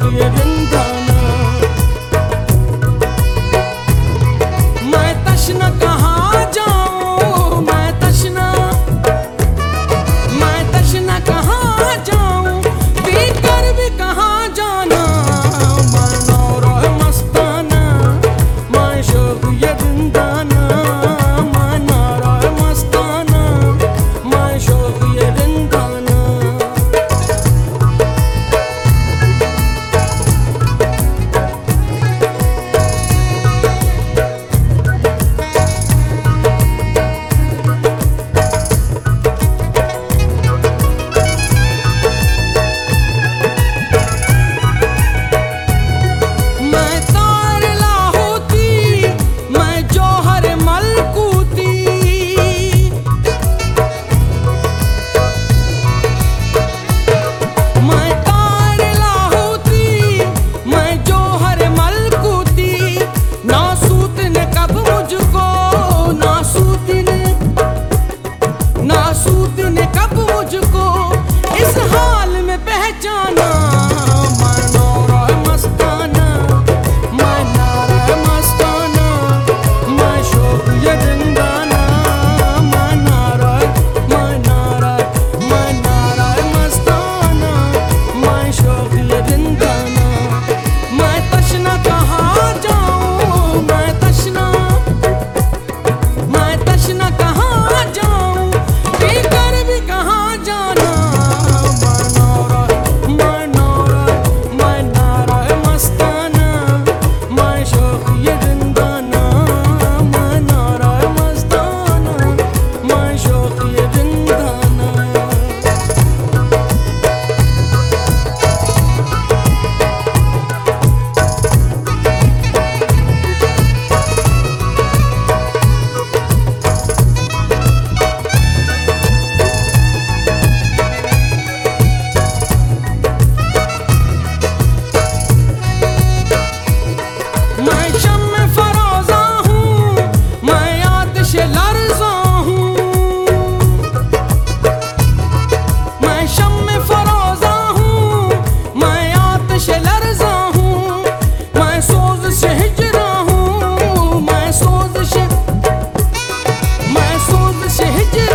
no. şehir